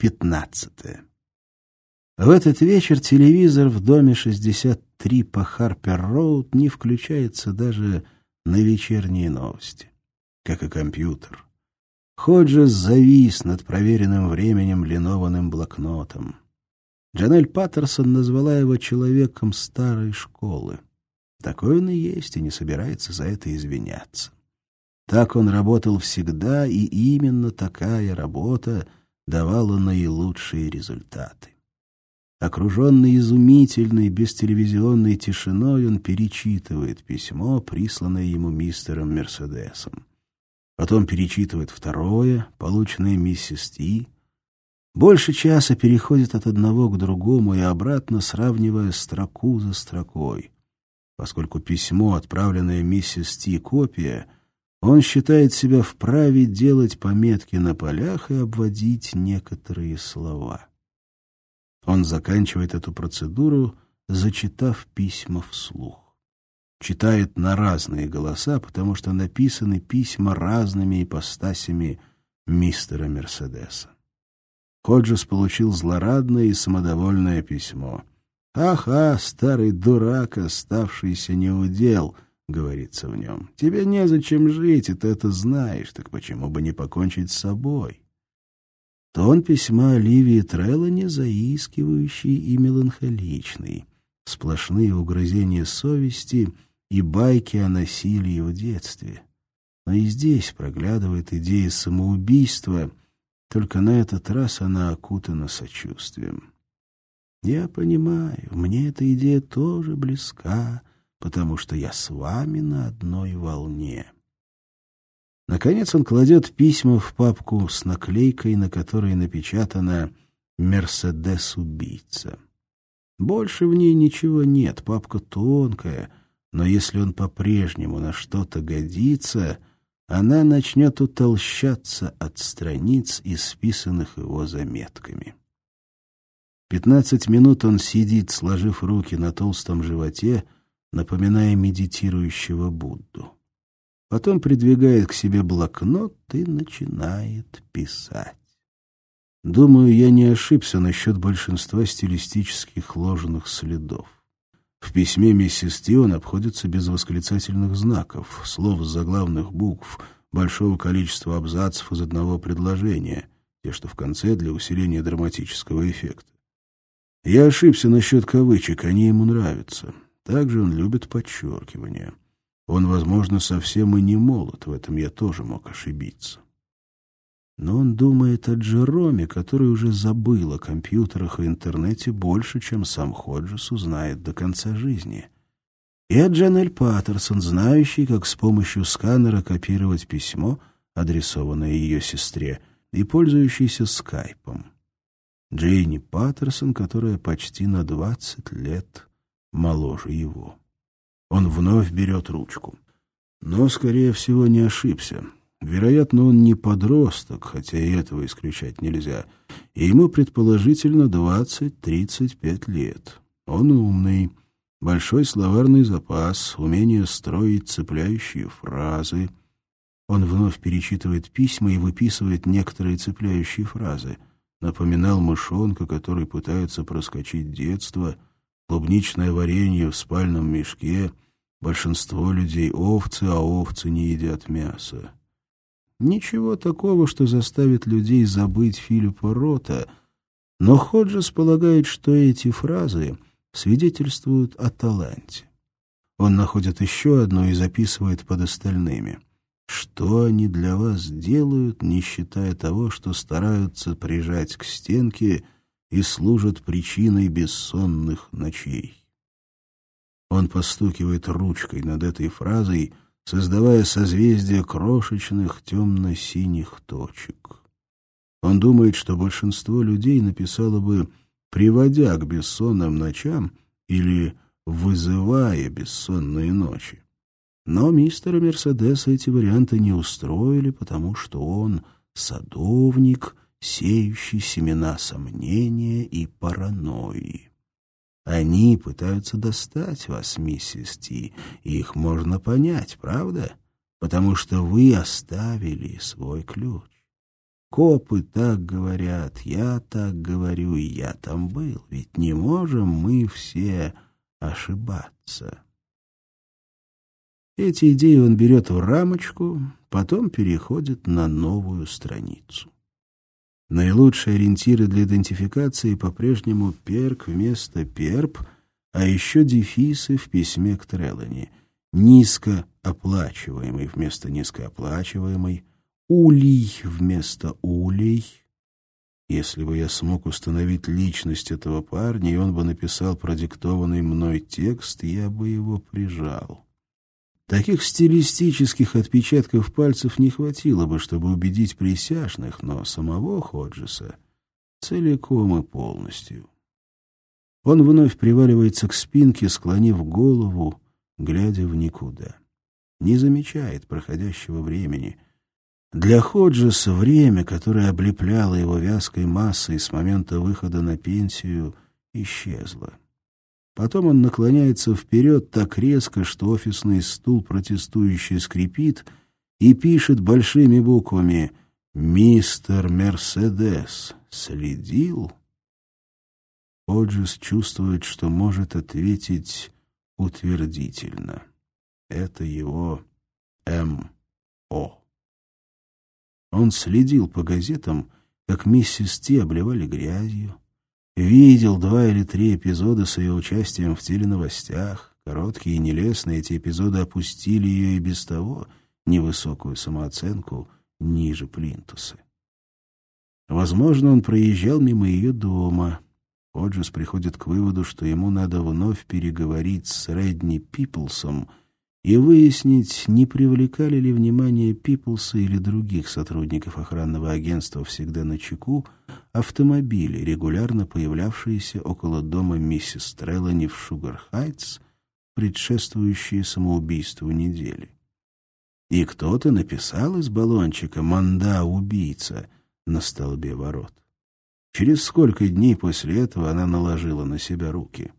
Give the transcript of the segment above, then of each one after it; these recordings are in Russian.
Пятнадцатое. В этот вечер телевизор в доме 63 по Харпер-Роуд не включается даже на вечерние новости, как и компьютер. Ходжес завис над проверенным временем линованным блокнотом. Джанель Паттерсон назвала его человеком старой школы. Такой он и есть, и не собирается за это извиняться. Так он работал всегда, и именно такая работа давала наилучшие результаты. Окруженный изумительной бестелевизионной тишиной, он перечитывает письмо, присланное ему мистером Мерседесом. Потом перечитывает второе, полученное миссис Ти. Больше часа переходит от одного к другому и обратно, сравнивая строку за строкой. Поскольку письмо, отправленное миссис Ти, копия — он считает себя вправе делать пометки на полях и обводить некоторые слова. Он заканчивает эту процедуру, зачитав письма вслух. Читает на разные голоса, потому что написаны письма разными ипостасями мистера Мерседеса. Ходжес получил злорадное и самодовольное письмо. «Ага, старый дурак, оставшийся неудел», — говорится в нем. «Тебе незачем жить, и ты это знаешь, так почему бы не покончить с собой?» Тон письма Оливии Треллани заискивающий и меланхоличный, сплошные угрызения совести и байки о насилии в детстве. Но и здесь проглядывает идея самоубийства, только на этот раз она окутана сочувствием. «Я понимаю, мне эта идея тоже близка», потому что я с вами на одной волне. Наконец он кладет письма в папку с наклейкой, на которой напечатано «Мерседес-убийца». Больше в ней ничего нет, папка тонкая, но если он по-прежнему на что-то годится, она начнет утолщаться от страниц, исписанных его заметками. Пятнадцать минут он сидит, сложив руки на толстом животе, напоминая медитирующего Будду. Потом придвигает к себе блокнот и начинает писать. Думаю, я не ошибся насчет большинства стилистических ложных следов. В письме миссис Тион обходится без восклицательных знаков, слов с заглавных букв, большого количества абзацев из одного предложения, те, что в конце для усиления драматического эффекта. Я ошибся насчет кавычек, они ему нравятся. Также он любит подчеркивание. Он, возможно, совсем и не молод, в этом я тоже мог ошибиться. Но он думает о Джероме, который уже забыл о компьютерах и интернете больше, чем сам Ходжес узнает до конца жизни. И о Джанель Паттерсон, знающий, как с помощью сканера копировать письмо, адресованное ее сестре, и пользующийся скайпом. Джейни Паттерсон, которая почти на двадцать лет моложе его. Он вновь берет ручку. Но, скорее всего, не ошибся. Вероятно, он не подросток, хотя и этого исключать нельзя, и ему, предположительно, 20-35 лет. Он умный, большой словарный запас, умение строить цепляющие фразы. Он вновь перечитывает письма и выписывает некоторые цепляющие фразы. Напоминал мышонка, который пытается проскочить детство — клубничное варенье в спальном мешке, большинство людей овцы, а овцы не едят мясо. Ничего такого, что заставит людей забыть Филиппа Рота, но Ходжес полагает, что эти фразы свидетельствуют о таланте. Он находит еще одну и записывает под остальными. Что они для вас делают, не считая того, что стараются прижать к стенке — и служат причиной бессонных ночей. Он постукивает ручкой над этой фразой, создавая созвездие крошечных темно-синих точек. Он думает, что большинство людей написало бы «приводя к бессонным ночам» или «вызывая бессонные ночи». Но мистера Мерседеса эти варианты не устроили, потому что он садовник — сеющий семена сомнения и паранойи. Они пытаются достать вас, миссис Ти, их можно понять, правда? Потому что вы оставили свой ключ. Копы так говорят, я так говорю, я там был. Ведь не можем мы все ошибаться. Эти идеи он берет в рамочку, потом переходит на новую страницу. Наилучшие ориентиры для идентификации по-прежнему перк вместо перп, а еще дефисы в письме к Трелани. Низкооплачиваемый вместо низкооплачиваемый, улей вместо улей. Если бы я смог установить личность этого парня, и он бы написал продиктованный мной текст, я бы его прижал. Таких стилистических отпечатков пальцев не хватило бы, чтобы убедить присяжных, но самого Ходжеса целиком и полностью. Он вновь приваливается к спинке, склонив голову, глядя в никуда. Не замечает проходящего времени — для Ходжеса время, которое облепляло его вязкой массой с момента выхода на пенсию, исчезло. Потом он наклоняется вперед так резко, что офисный стул протестующий скрипит и пишет большими буквами «Мистер Мерседес следил?» Ходжес чувствует, что может ответить утвердительно. Это его М.О. Он следил по газетам, как миссис Ти обливали грязью, видел два или три эпизода с ее участием в теленовостях. Короткие и нелестные эти эпизоды опустили ее и без того невысокую самооценку ниже плинтуса. Возможно, он проезжал мимо ее дома. Ходжес приходит к выводу, что ему надо вновь переговорить с Редни Пиплсом — и выяснить, не привлекали ли внимание Пиплса или других сотрудников охранного агентства всегда на чеку автомобили, регулярно появлявшиеся около дома миссис Треллани в Шугар-Хайтс, предшествующие самоубийству недели. И кто-то написал из баллончика «Манда убийца» на столбе ворот. Через сколько дней после этого она наложила на себя руки —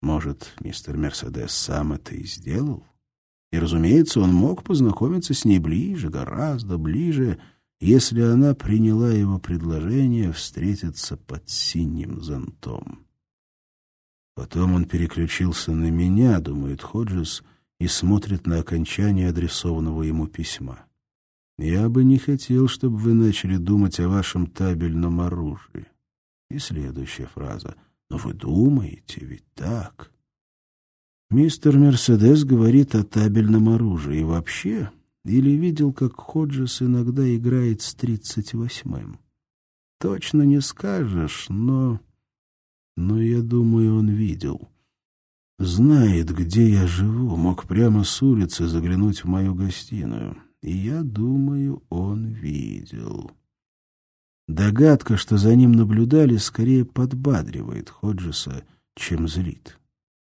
может, мистер Мерседес сам это и сделал? И, разумеется, он мог познакомиться с ней ближе, гораздо ближе, если она приняла его предложение встретиться под синим зонтом. Потом он переключился на меня, думает Ходжес, и смотрит на окончание адресованного ему письма. «Я бы не хотел, чтобы вы начали думать о вашем табельном оружии». И следующая фраза — но вы думаете, ведь так? Мистер Мерседес говорит о табельном оружии вообще, или видел, как Ходжес иногда играет с тридцать восьмым. Точно не скажешь, но... Но я думаю, он видел. Знает, где я живу, мог прямо с улицы заглянуть в мою гостиную. И я думаю, он видел. Догадка, что за ним наблюдали, скорее подбадривает Ходжеса, чем злит.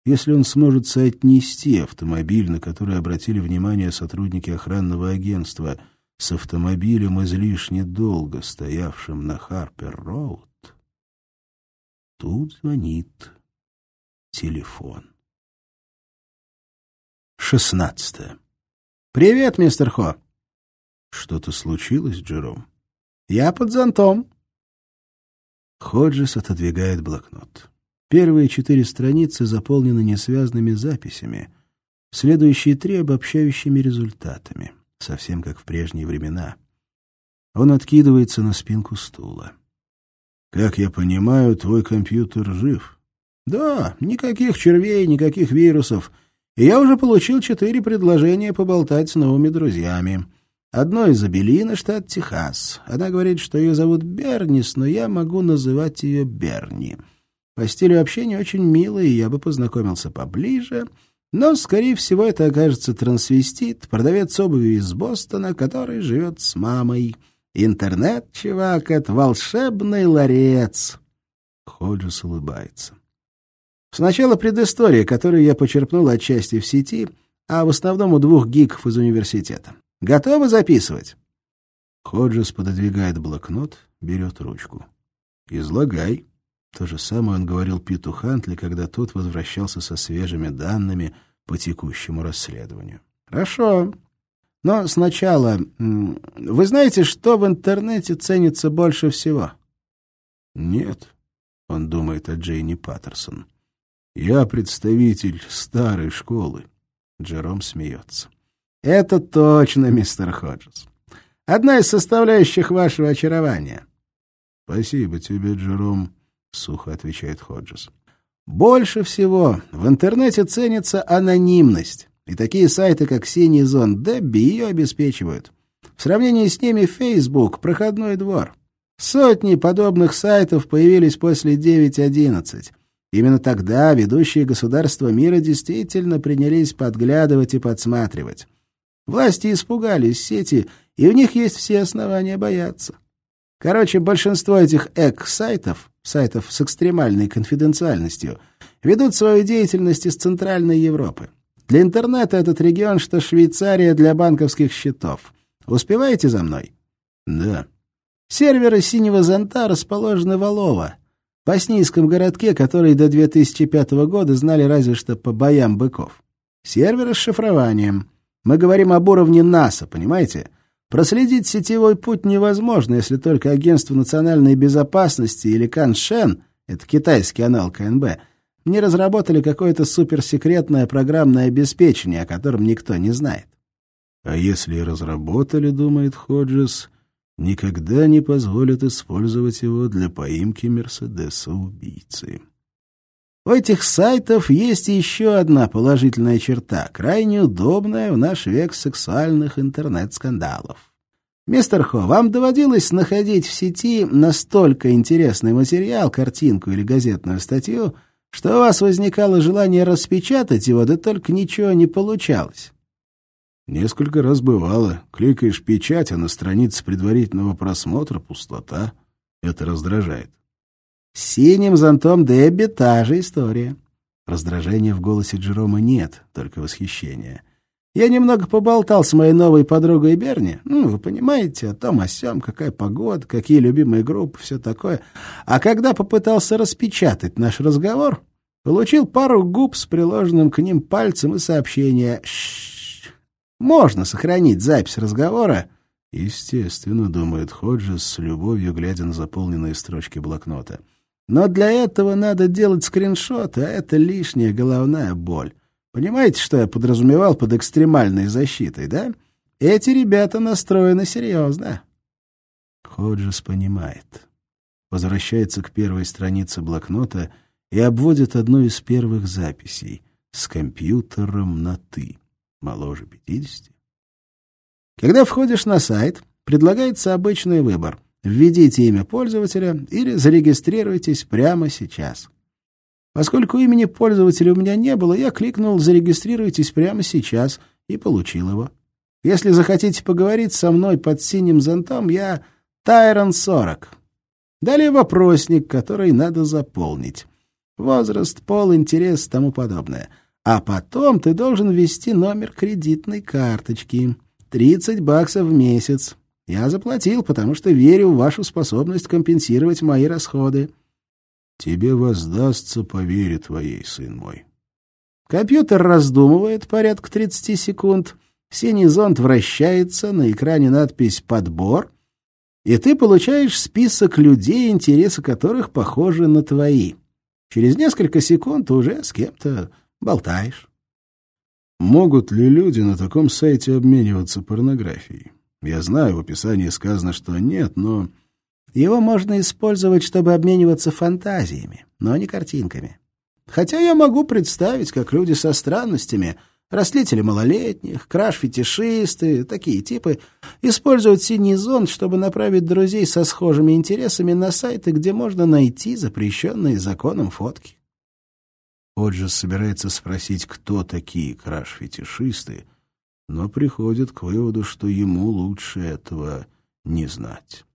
Если он сможет соотнести автомобиль, на который обратили внимание сотрудники охранного агентства, с автомобилем излишне долго стоявшим на Харпер-Роуд, тут звонит телефон. Шестнадцатое. «Привет, мистер Хо!» «Что-то случилось, Джером?» Я под зонтом. Ходжес отодвигает блокнот. Первые четыре страницы заполнены несвязными записями, следующие три — обобщающими результатами, совсем как в прежние времена. Он откидывается на спинку стула. «Как я понимаю, твой компьютер жив?» «Да, никаких червей, никаких вирусов. Я уже получил четыре предложения поболтать с новыми друзьями». Одно из Абелина, штат Техас. Она говорит, что ее зовут Бернис, но я могу называть ее Берни. По стилю общения очень милая, и я бы познакомился поближе. Но, скорее всего, это окажется трансвестит, продавец обуви из Бостона, который живет с мамой. Интернет, чувак, это волшебный ларец. Ходжес улыбается. Сначала предыстория, которую я почерпнул отчасти в сети, а в основном у двух гиков из университета. Готовы записывать?» Ходжес пододвигает блокнот, берет ручку. «Излагай». То же самое он говорил Питу Хантли, когда тот возвращался со свежими данными по текущему расследованию. «Хорошо. Но сначала, вы знаете, что в интернете ценится больше всего? Нет, он думает о Джейни Паттерсон. Я представитель старой школы. Джером смеется. Это точно, мистер Ходжес. Одна из составляющих вашего очарования. Спасибо тебе, Джером, сухо отвечает Ходжес. Больше всего в интернете ценится анонимность. И такие сайты, как «Синий зон Дебби», ее обеспечивают. В сравнении с ними Facebook — проходной двор. Сотни подобных сайтов появились после 9.11. Именно тогда ведущие государства мира действительно принялись подглядывать и подсматривать. Власти испугались сети, и у них есть все основания бояться. Короче, большинство этих эк-сайтов, сайтов с экстремальной конфиденциальностью, ведут свою деятельность из Центральной Европы. Для интернета этот регион, что Швейцария для банковских счетов. Успеваете за мной? Да. Серверы «Синего зонта» расположены в Олово, боснийском городке, который до 2005 года знали разве что по боям быков. Серверы с шифрованием. Мы говорим об уровне НАСА, понимаете? Проследить сетевой путь невозможно, если только Агентство национальной безопасности или Каншен, это китайский аналог КНБ, не разработали какое-то суперсекретное программное обеспечение, о котором никто не знает. А если и разработали, думает Ходжес, никогда не позволят использовать его для поимки Мерседеса-убийцы. У этих сайтов есть еще одна положительная черта, крайне удобная в наш век сексуальных интернет-скандалов. Мистер Хо, вам доводилось находить в сети настолько интересный материал, картинку или газетную статью, что у вас возникало желание распечатать его, да только ничего не получалось. Несколько раз бывало. Кликаешь печать, а на странице предварительного просмотра пустота. Это раздражает. С синим зонтом Дебби та же история. Раздражения в голосе Джерома нет, только восхищение. Я немного поболтал с моей новой подругой Берни. Ну, вы понимаете, о том, о сём, какая погода, какие любимые группы, все такое. А когда попытался распечатать наш разговор, получил пару губ с приложенным к ним пальцем и сообщение «Шшш». Можно сохранить запись разговора? Естественно, думает Ходжес с любовью, глядя на заполненные строчки блокнота. Но для этого надо делать скриншоты, а это лишняя головная боль. Понимаете, что я подразумевал под экстремальной защитой, да? Эти ребята настроены серьезно. Ходжес понимает. Возвращается к первой странице блокнота и обводит одну из первых записей с компьютером на «ты». Моложе пятидесяти. Когда входишь на сайт, предлагается обычный выбор. Введите имя пользователя или зарегистрируйтесь прямо сейчас. Поскольку имени пользователя у меня не было, я кликнул «Зарегистрируйтесь прямо сейчас» и получил его. Если захотите поговорить со мной под синим зонтом, я Тайрон 40. Далее вопросник, который надо заполнить. Возраст, пол, интерес, тому подобное. А потом ты должен ввести номер кредитной карточки. 30 баксов в месяц. Я заплатил, потому что верю в вашу способность компенсировать мои расходы. Тебе воздастся по вере твоей, сын мой. Компьютер раздумывает порядка 30 секунд. Синий зонт вращается, на экране надпись «Подбор», и ты получаешь список людей, интересы которых похожи на твои. Через несколько секунд уже с кем-то болтаешь. Могут ли люди на таком сайте обмениваться порнографией? Я знаю, в описании сказано, что нет, но его можно использовать, чтобы обмениваться фантазиями, но не картинками. Хотя я могу представить, как люди со странностями, растлители малолетних, краш-фетишисты, такие типы, используют синий зонд, чтобы направить друзей со схожими интересами на сайты, где можно найти запрещенные законом фотки. Оджес собирается спросить, кто такие краш-фетишисты, но приходит к выводу, что ему лучше этого не знать.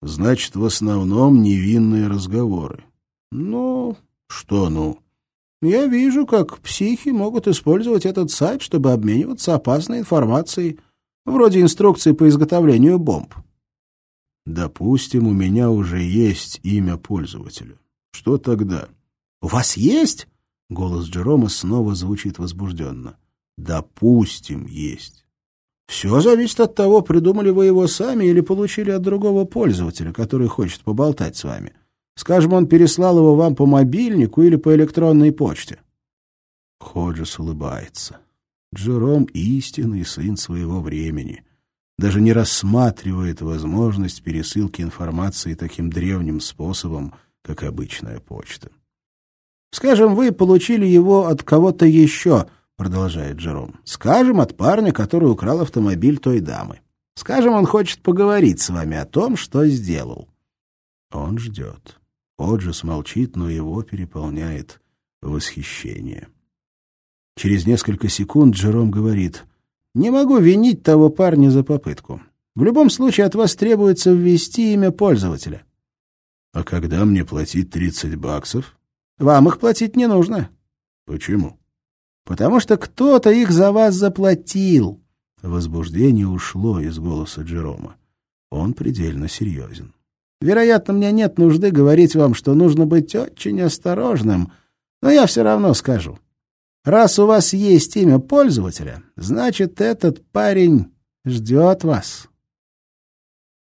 Значит, в основном невинные разговоры. Ну, что ну? Я вижу, как психи могут использовать этот сайт, чтобы обмениваться опасной информацией, вроде инструкции по изготовлению бомб. Допустим, у меня уже есть имя пользователя. Что тогда? У вас есть? Голос Джерома снова звучит возбужденно. Допустим, есть. Все зависит от того, придумали вы его сами или получили от другого пользователя, который хочет поболтать с вами. Скажем, он переслал его вам по мобильнику или по электронной почте. Ходжес улыбается. Джером — истинный сын своего времени. Даже не рассматривает возможность пересылки информации таким древним способом, как обычная почта. «Скажем, вы получили его от кого-то еще», — продолжает Джером. «Скажем, от парня, который украл автомобиль той дамы. Скажем, он хочет поговорить с вами о том, что сделал». Он ждет. Оджис молчит, но его переполняет восхищение. Через несколько секунд Джером говорит, «Не могу винить того парня за попытку. В любом случае от вас требуется ввести имя пользователя». «А когда мне платить 30 баксов?» «Вам их платить не нужно». «Почему?» «Потому что кто-то их за вас заплатил». Возбуждение ушло из голоса Джерома. Он предельно серьезен. Вероятно, мне нет нужды говорить вам, что нужно быть очень осторожным, но я все равно скажу. Раз у вас есть имя пользователя, значит, этот парень ждет вас.